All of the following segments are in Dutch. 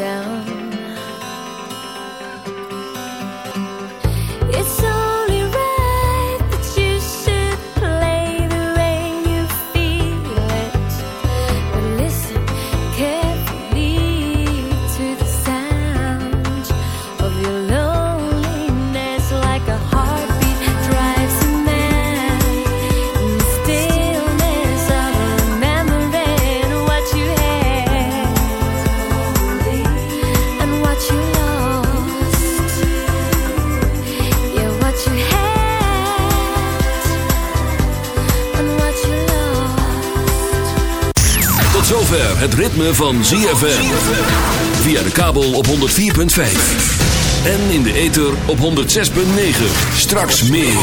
het ritme van ZFM. Via de kabel op 104.5. En in de ether op 106.9. Straks meer.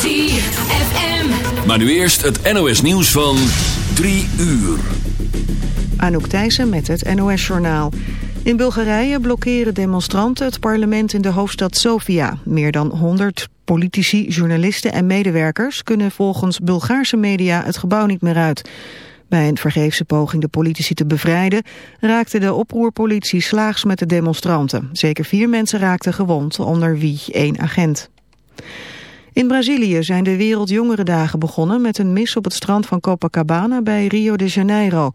ZFM. Maar nu eerst het NOS nieuws van 3 uur. Anouk Thijssen met het NOS journaal. In Bulgarije blokkeren demonstranten het parlement in de hoofdstad Sofia. Meer dan 100 politici, journalisten en medewerkers kunnen volgens Bulgaarse media het gebouw niet meer uit. Bij een vergeefse poging de politici te bevrijden... raakte de oproerpolitie slaags met de demonstranten. Zeker vier mensen raakten gewond, onder wie één agent. In Brazilië zijn de Wereldjongerendagen begonnen met een mis op het strand van Copacabana bij Rio de Janeiro.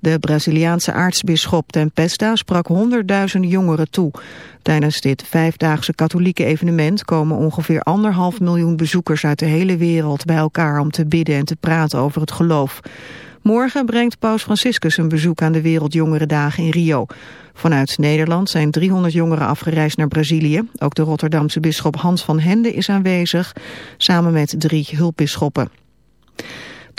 De Braziliaanse aartsbisschop Tempesta sprak honderdduizenden jongeren toe. Tijdens dit vijfdaagse katholieke evenement komen ongeveer anderhalf miljoen bezoekers uit de hele wereld bij elkaar om te bidden en te praten over het geloof. Morgen brengt paus Franciscus een bezoek aan de Wereldjongerendagen in Rio. Vanuit Nederland zijn 300 jongeren afgereisd naar Brazilië. Ook de Rotterdamse bisschop Hans van Hende is aanwezig, samen met drie hulpbisschoppen.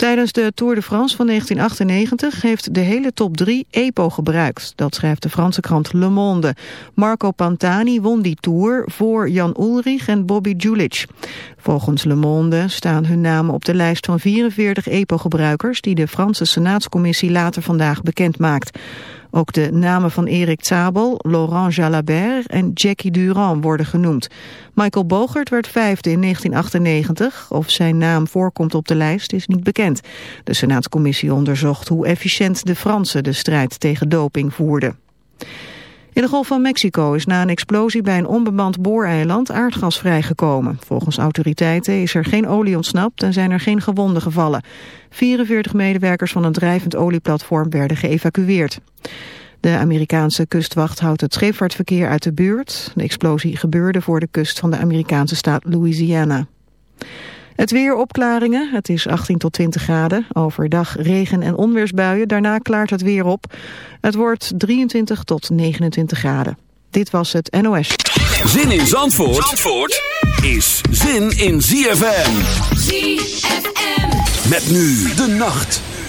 Tijdens de Tour de France van 1998 heeft de hele top 3 EPO gebruikt. Dat schrijft de Franse krant Le Monde. Marco Pantani won die Tour voor Jan Ulrich en Bobby Julich. Volgens Le Monde staan hun namen op de lijst van 44 EPO-gebruikers... die de Franse Senaatscommissie later vandaag bekend maakt. Ook de namen van Erik Zabel, Laurent Jalabert en Jackie Durand worden genoemd. Michael Bogert werd vijfde in 1998. Of zijn naam voorkomt op de lijst is niet bekend. De Senaatscommissie onderzocht hoe efficiënt de Fransen de strijd tegen doping voerden. In de Golf van Mexico is na een explosie bij een onbemand booreiland aardgas vrijgekomen. Volgens autoriteiten is er geen olie ontsnapt en zijn er geen gewonden gevallen. 44 medewerkers van een drijvend olieplatform werden geëvacueerd. De Amerikaanse kustwacht houdt het scheepvaartverkeer uit de buurt. De explosie gebeurde voor de kust van de Amerikaanse staat Louisiana. Het weer opklaringen, het is 18 tot 20 graden. Overdag regen- en onweersbuien, daarna klaart het weer op. Het wordt 23 tot 29 graden. Dit was het NOS. Zin in Zandvoort, Zandvoort is zin in ZFM. ZFM. Met nu de nacht.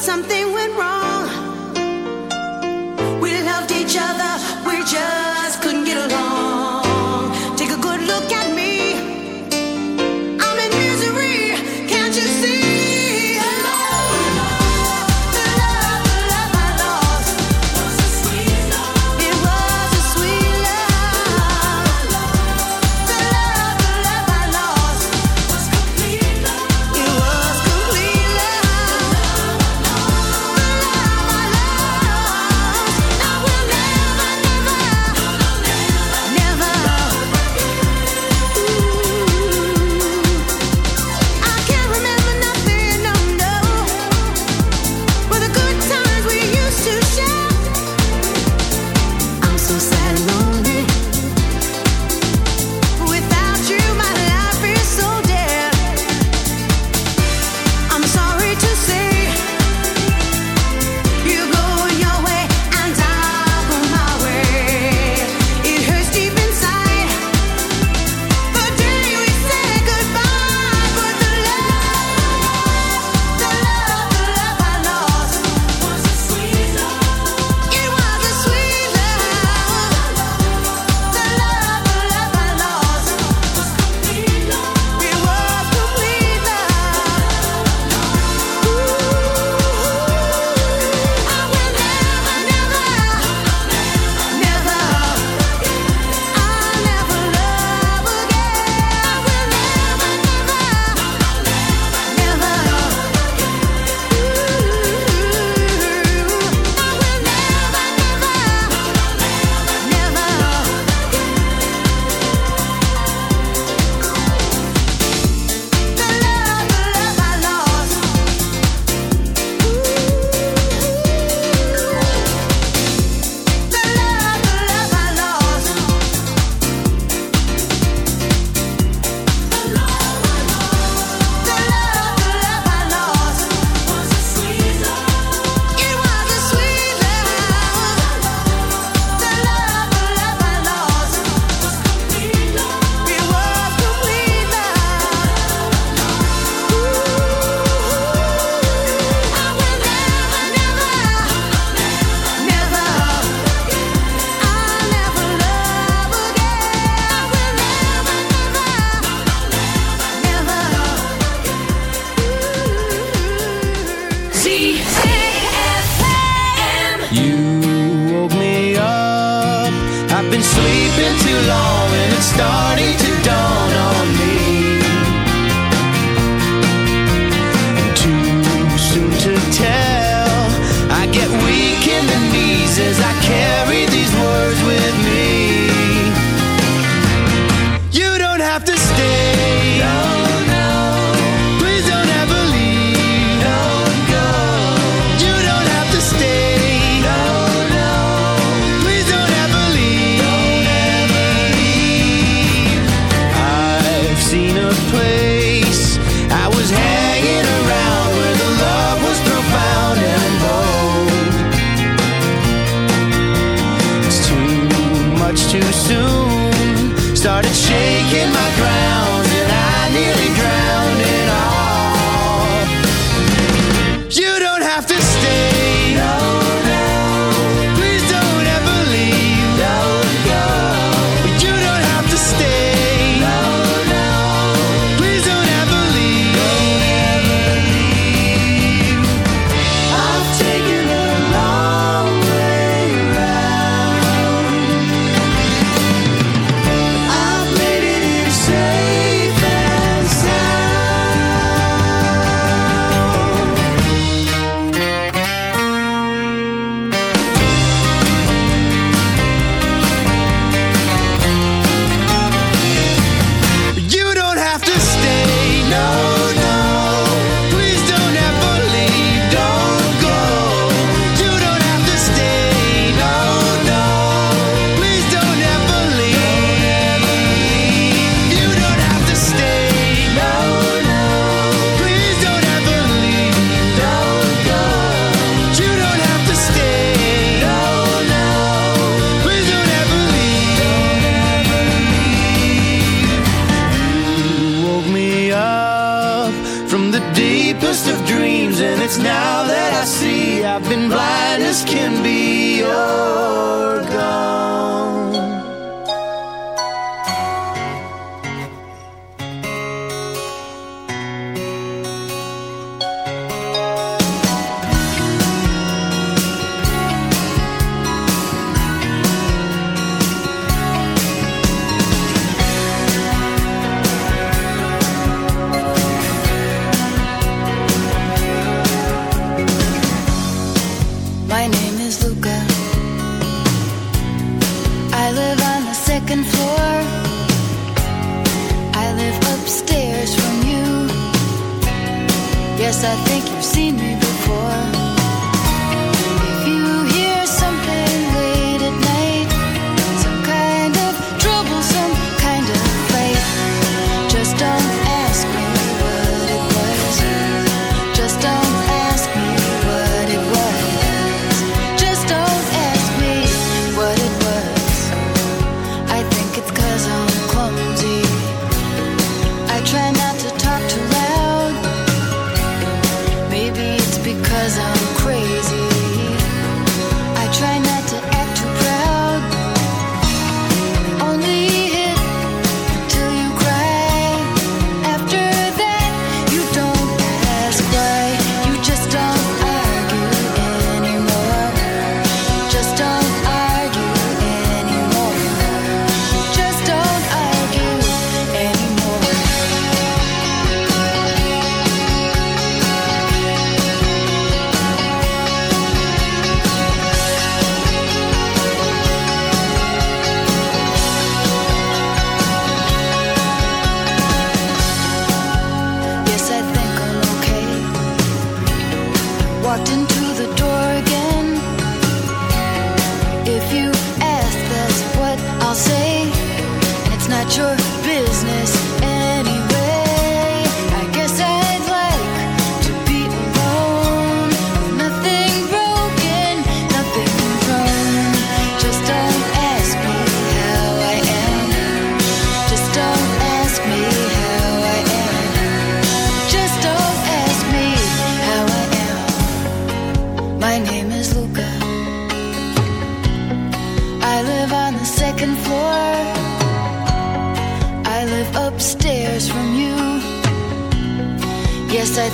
something went wrong. We loved each other, we're just.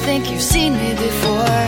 Think you've seen me before.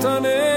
done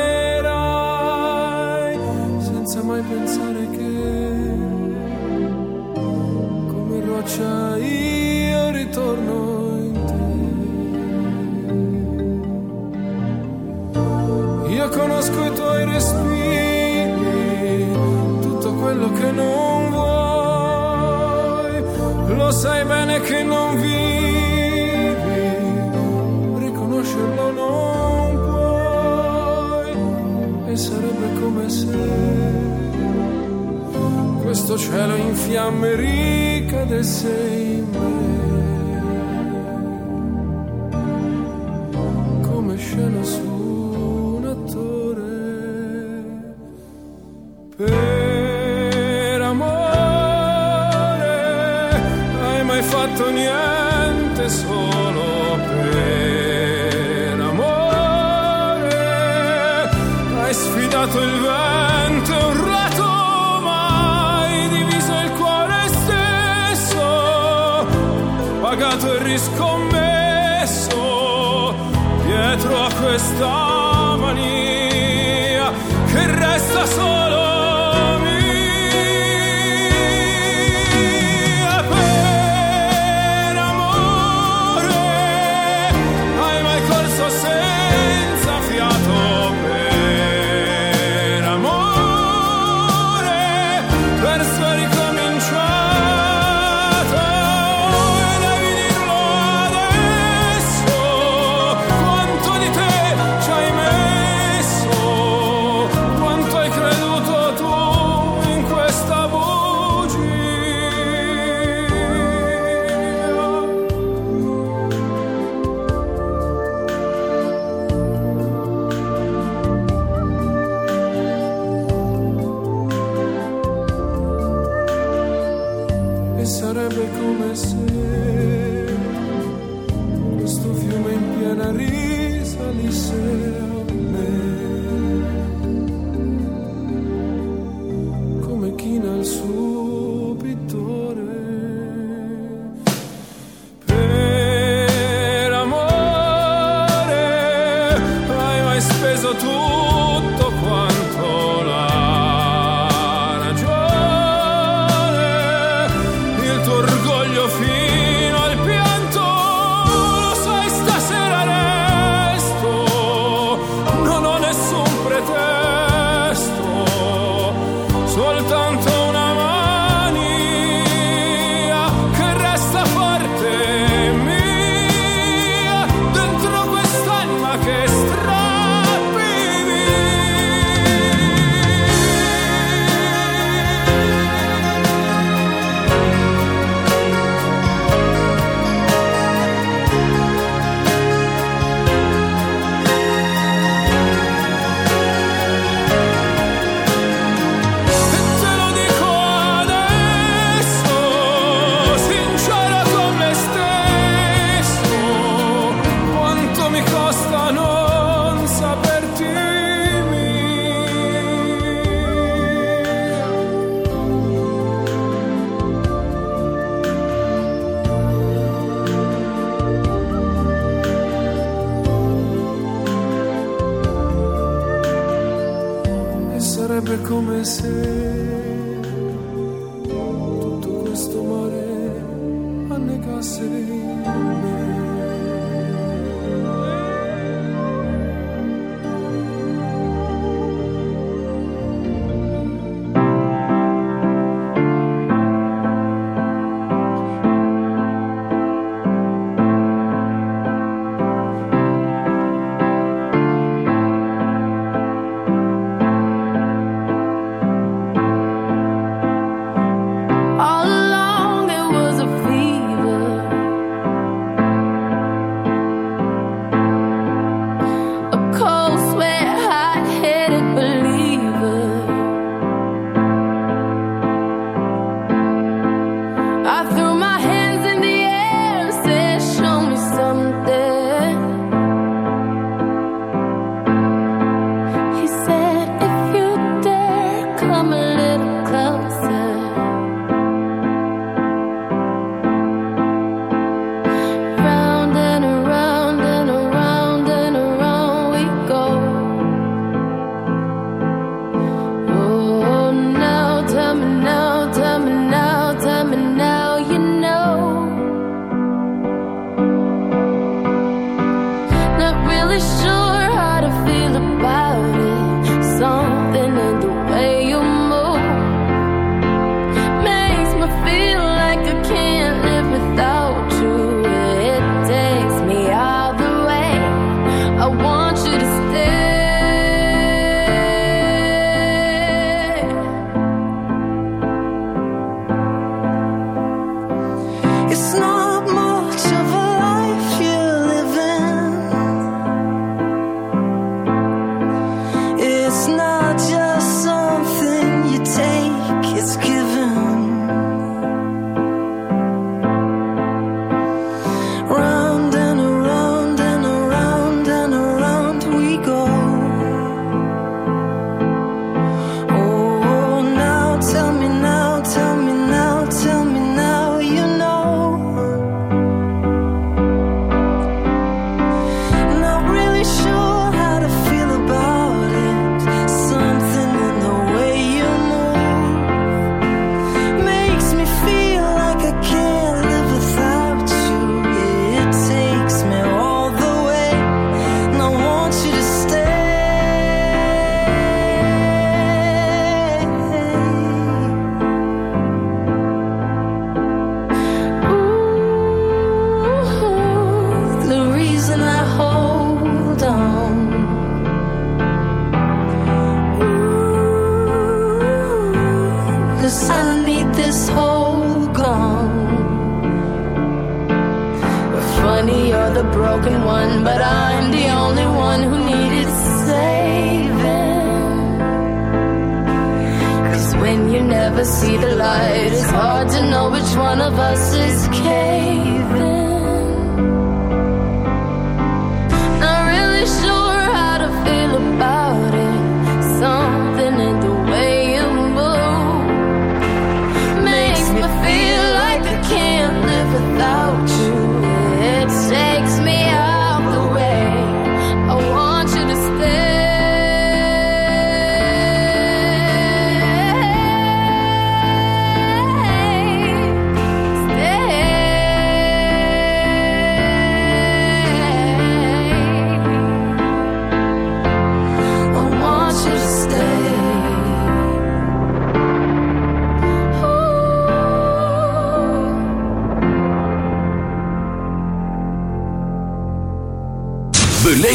comecei.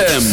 ZFM.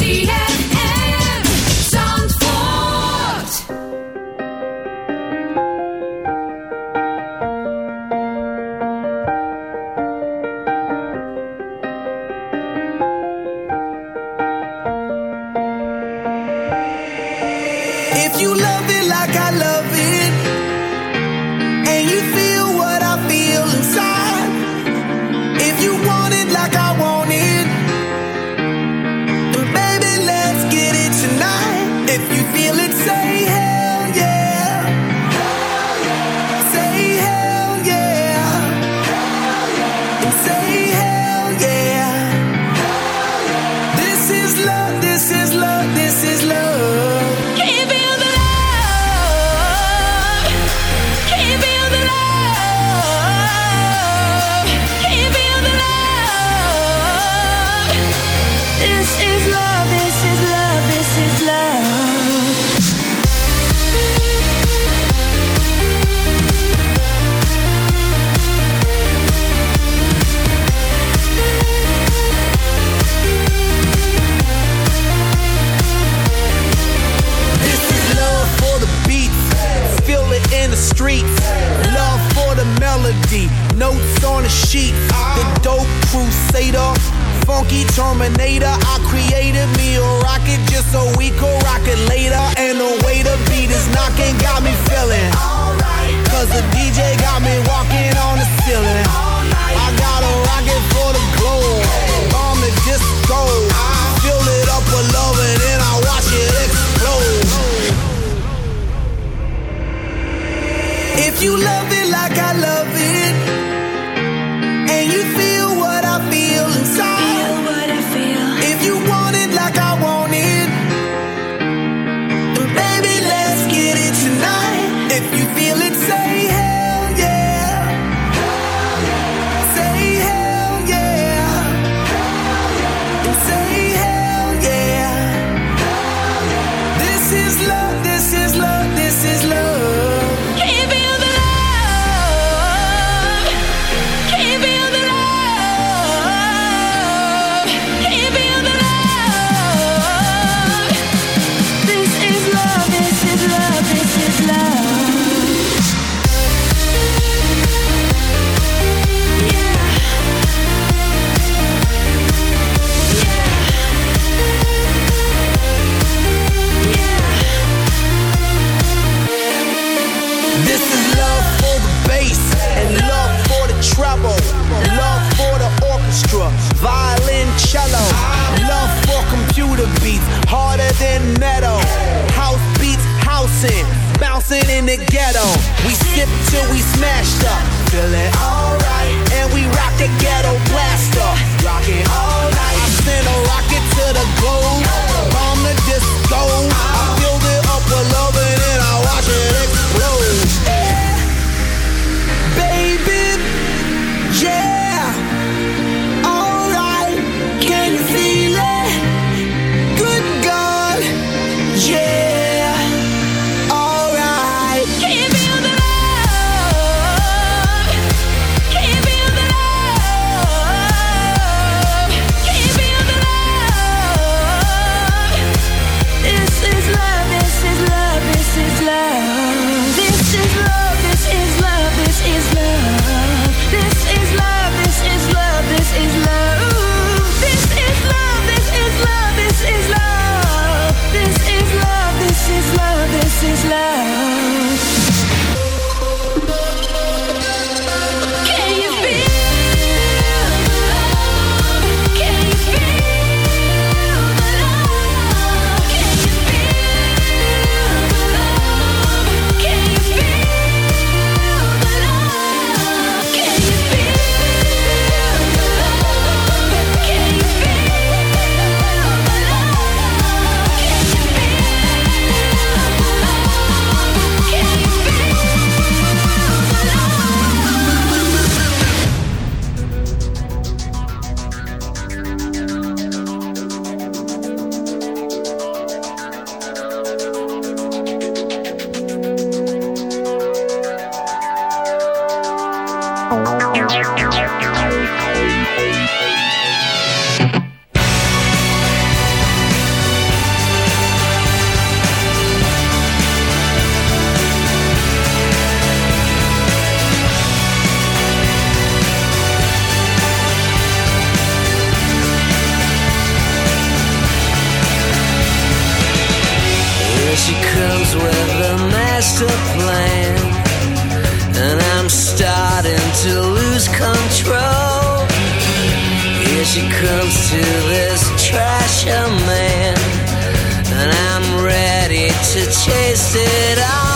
said I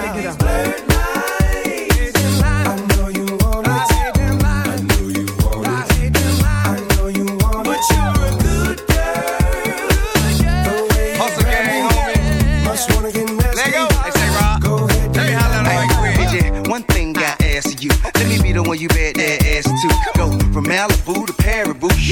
gotta get out.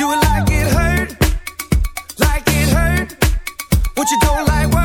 Do it like it hurt. Like it hurt. What you don't like